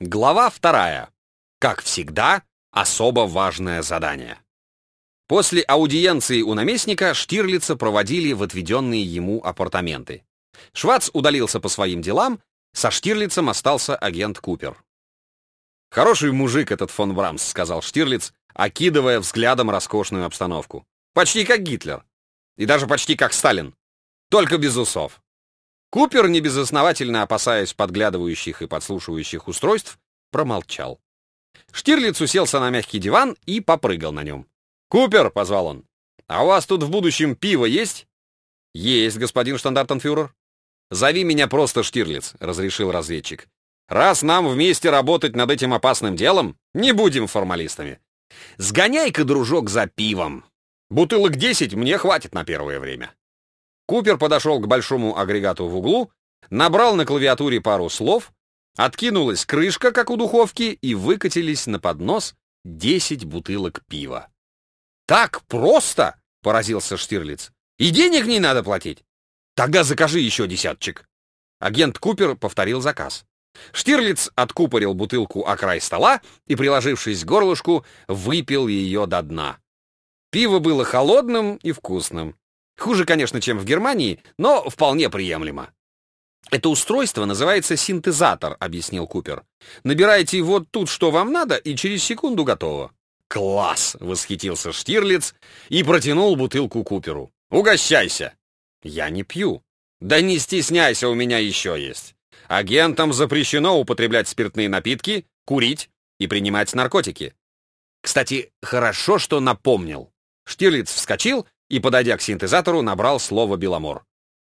Глава вторая. Как всегда, особо важное задание. После аудиенции у наместника Штирлица проводили в отведенные ему апартаменты. Швац удалился по своим делам, со Штирлицем остался агент Купер. «Хороший мужик этот фон Брамс», — сказал Штирлиц, окидывая взглядом роскошную обстановку. «Почти как Гитлер. И даже почти как Сталин. Только без усов. Купер, небезосновательно опасаясь подглядывающих и подслушивающих устройств, промолчал. Штирлиц уселся на мягкий диван и попрыгал на нем. «Купер!» — позвал он. «А у вас тут в будущем пиво есть?» «Есть, господин штандартенфюрер». «Зови меня просто Штирлиц», — разрешил разведчик. «Раз нам вместе работать над этим опасным делом, не будем формалистами. Сгоняй-ка, дружок, за пивом. Бутылок десять мне хватит на первое время». Купер подошел к большому агрегату в углу, набрал на клавиатуре пару слов, откинулась крышка, как у духовки, и выкатились на поднос 10 бутылок пива. «Так просто?» — поразился Штирлиц. «И денег не надо платить? Тогда закажи еще десятчик». Агент Купер повторил заказ. Штирлиц откупорил бутылку о край стола и, приложившись к горлышку, выпил ее до дна. Пиво было холодным и вкусным. Хуже, конечно, чем в Германии, но вполне приемлемо. «Это устройство называется синтезатор», — объяснил Купер. «Набираете вот тут, что вам надо, и через секунду готово». «Класс!» — восхитился Штирлиц и протянул бутылку Куперу. «Угощайся!» «Я не пью». «Да не стесняйся, у меня еще есть. Агентам запрещено употреблять спиртные напитки, курить и принимать наркотики. Кстати, хорошо, что напомнил». Штирлиц вскочил и, подойдя к синтезатору, набрал слово «Беломор».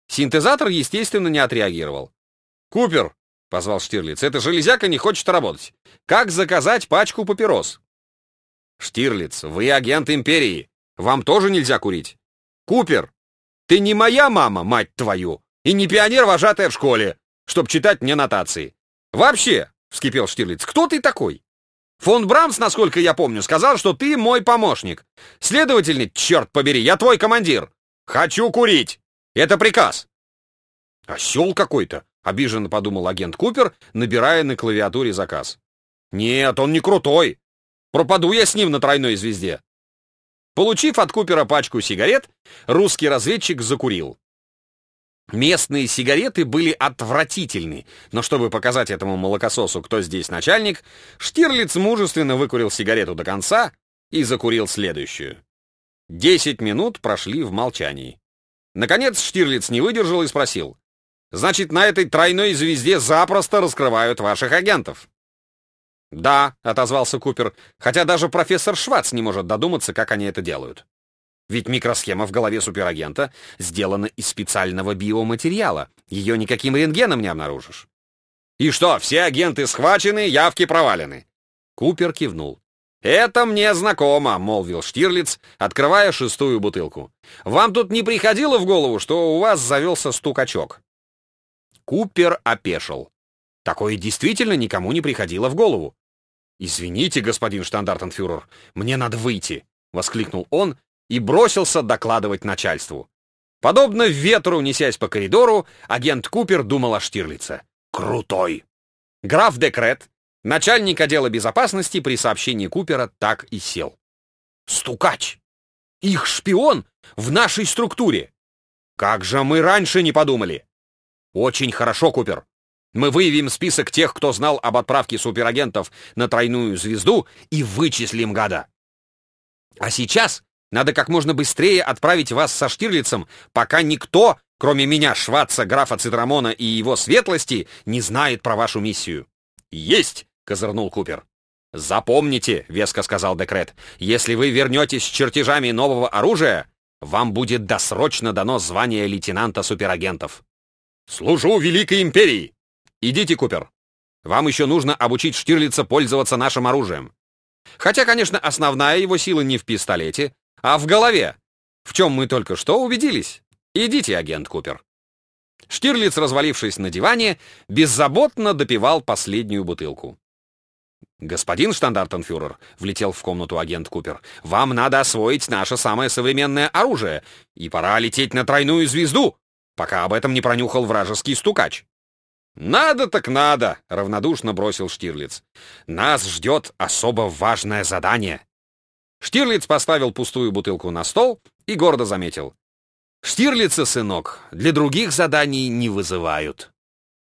Синтезатор, естественно, не отреагировал. «Купер!» — позвал Штирлиц. «Эта железяка не хочет работать. Как заказать пачку папирос?» «Штирлиц, вы агент Империи. Вам тоже нельзя курить. Купер, ты не моя мама, мать твою, и не пионер-вожатая в школе, чтоб читать мне нотации. Вообще!» — вскипел Штирлиц. «Кто ты такой?» Фон Брамс, насколько я помню, сказал, что ты мой помощник. Следовательно, черт побери, я твой командир. Хочу курить. Это приказ. Осел какой-то, обиженно подумал агент Купер, набирая на клавиатуре заказ. Нет, он не крутой. Пропаду я с ним на тройной звезде. Получив от Купера пачку сигарет, русский разведчик закурил. Местные сигареты были отвратительны, но чтобы показать этому молокососу, кто здесь начальник, Штирлиц мужественно выкурил сигарету до конца и закурил следующую. Десять минут прошли в молчании. Наконец Штирлиц не выдержал и спросил, «Значит, на этой тройной звезде запросто раскрывают ваших агентов?» «Да», — отозвался Купер, хотя даже профессор Швац не может додуматься, как они это делают. Ведь микросхема в голове суперагента сделана из специального биоматериала. Ее никаким рентгеном не обнаружишь. «И что, все агенты схвачены, явки провалены?» Купер кивнул. «Это мне знакомо», — молвил Штирлиц, открывая шестую бутылку. «Вам тут не приходило в голову, что у вас завелся стукачок?» Купер опешил. Такое действительно никому не приходило в голову. «Извините, господин штандартенфюрер, мне надо выйти», — воскликнул он и бросился докладывать начальству. Подобно ветру, несясь по коридору, агент Купер думал о Штирлице. «Крутой!» Граф Декрет, начальник отдела безопасности, при сообщении Купера так и сел. «Стукач! Их шпион в нашей структуре! Как же мы раньше не подумали!» «Очень хорошо, Купер. Мы выявим список тех, кто знал об отправке суперагентов на тройную звезду и вычислим гада. А сейчас надо как можно быстрее отправить вас со Штирлицем, пока никто, кроме меня, Шваца, графа Цитрамона и его светлости, не знает про вашу миссию». «Есть!» — козырнул Купер. «Запомните», — веско сказал Декрет, «если вы вернетесь с чертежами нового оружия, вам будет досрочно дано звание лейтенанта суперагентов». «Служу Великой Империи!» «Идите, Купер. Вам еще нужно обучить Штирлица пользоваться нашим оружием. Хотя, конечно, основная его сила не в пистолете, а в голове. В чем мы только что убедились. Идите, агент Купер. Штирлиц, развалившись на диване, беззаботно допивал последнюю бутылку. «Господин штандартенфюрер», — влетел в комнату агент Купер, — «вам надо освоить наше самое современное оружие, и пора лететь на тройную звезду, пока об этом не пронюхал вражеский стукач». «Надо так надо», — равнодушно бросил Штирлиц. «Нас ждет особо важное задание». Штирлиц поставил пустую бутылку на стол и гордо заметил. «Штирлица, сынок, для других заданий не вызывают».